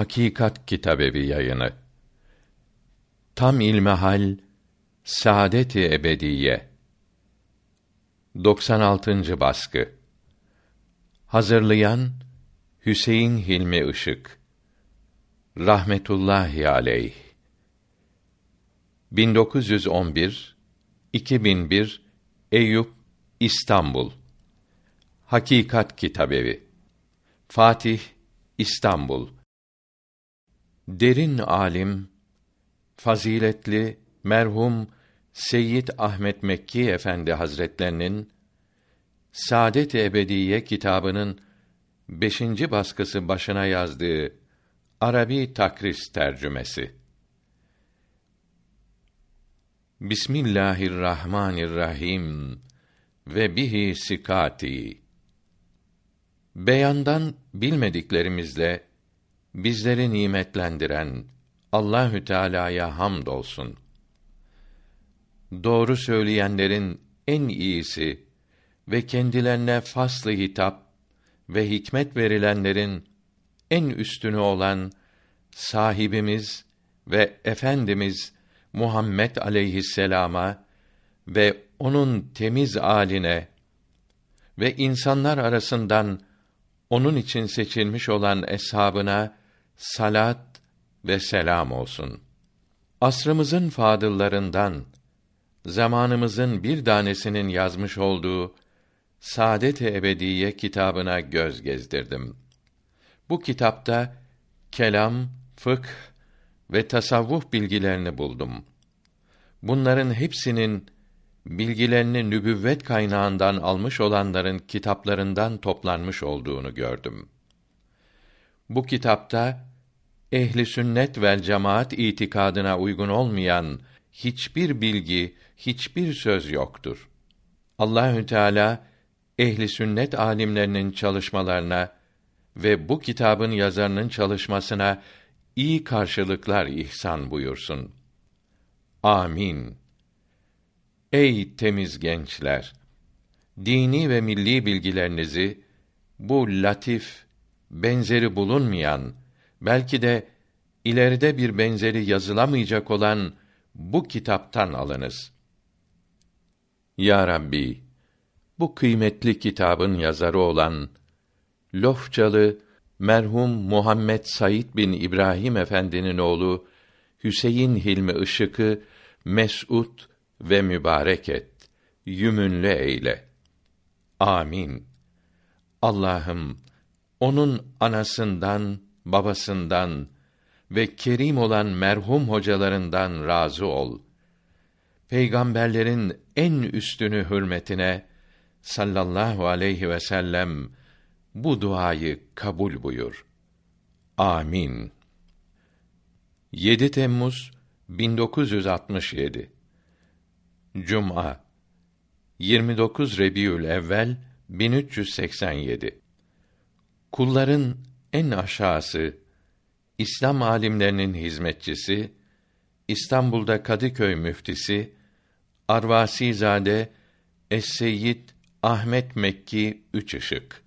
Hakikat Kitabevi yayını. Tam ilmihal Saadet-i Ebediye 96. baskı. Hazırlayan Hüseyin Hilmi Işık. Rahmetullahi aleyh. 1911 2001 Eyüp İstanbul. Hakikat Kitabevi. Fatih İstanbul. Derin alim, faziletli merhum Seyyid Ahmet Mekki Efendi Hazretlerinin Saadet-i Ebediye kitabının beşinci baskısı başına yazdığı Arabi takris tercümesi. Bismillahirrahmanirrahim ve bihi sikati. Beyandan bilmediklerimizle bizleri nimetlendiren Allahü Teala'ya hamdolsun. Doğru söyleyenlerin en iyisi ve kendilerine faslı hitap ve hikmet verilenlerin en üstünü olan sahibimiz ve efendimiz Muhammed aleyhisselama ve onun temiz aline ve insanlar arasından onun için seçilmiş olan eshabına salat ve selam olsun. Asrımızın fadıllarından zamanımızın bir tanesinin yazmış olduğu Saadet-i Ebediye kitabına göz gezdirdim. Bu kitapta kelam, fıkh ve tasavvuf bilgilerini buldum. Bunların hepsinin bilgilerini nübüvvet kaynağından almış olanların kitaplarından toplanmış olduğunu gördüm. Bu kitapta ehli sünnet vel cemaat itikadına uygun olmayan hiçbir bilgi, hiçbir söz yoktur. Allahü Teala ehli sünnet alimlerinin çalışmalarına ve bu kitabın yazarının çalışmasına iyi karşılıklar ihsan buyursun. Amin. Ey temiz gençler! Dini ve milli bilgilerinizi bu latif, benzeri bulunmayan, belki de ileride bir benzeri yazılamayacak olan bu kitaptan alınız. Ya Rabbi, bu kıymetli kitabın yazarı olan Lofçalı merhum Muhammed Said bin İbrahim Efendi'nin oğlu Hüseyin Hilmi Işık'ı mes'ud ve mübarek et, yümünlü eyle. Amin. Allah'ım onun anasından, babasından ve kerim olan merhum hocalarından razı ol. Peygamberlerin en üstünü hürmetine sallallahu aleyhi ve sellem bu duayı kabul buyur. Amin. 7 Temmuz 1967 Cuma 29 Rebiül Evvel 1387 Kulların en aşağısı İslam alimlerinin hizmetçisi İstanbul'da Kadıköy müftisi Arvasi Zade Es-Seyyid Ahmet Mekki Üç Işık